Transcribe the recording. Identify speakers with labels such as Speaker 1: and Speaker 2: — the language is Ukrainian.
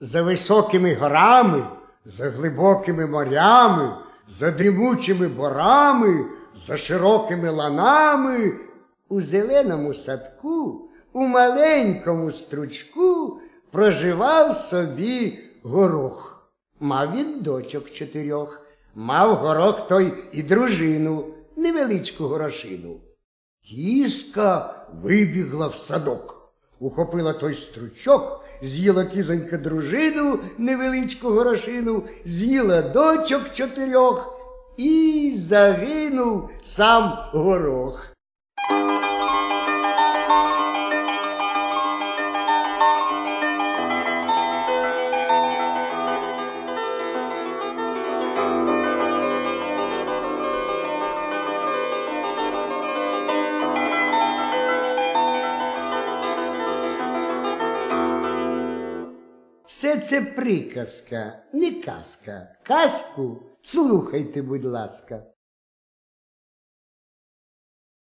Speaker 1: За високими горами, за глибокими морями, за дрімучими борами, за широкими ланами, у зеленому садку, у маленькому стручку проживав собі горох. Мав він дочок чотирьох, мав горох той і дружину, невеличку горошину. Кіска вибігла в садок, ухопила той стручок, з'їла кізонька дружину, невеличку горошину, з'їла дочок чотирьох і загинув сам горох. Все це приказка, не казка. Казку слухайте, будь ласка.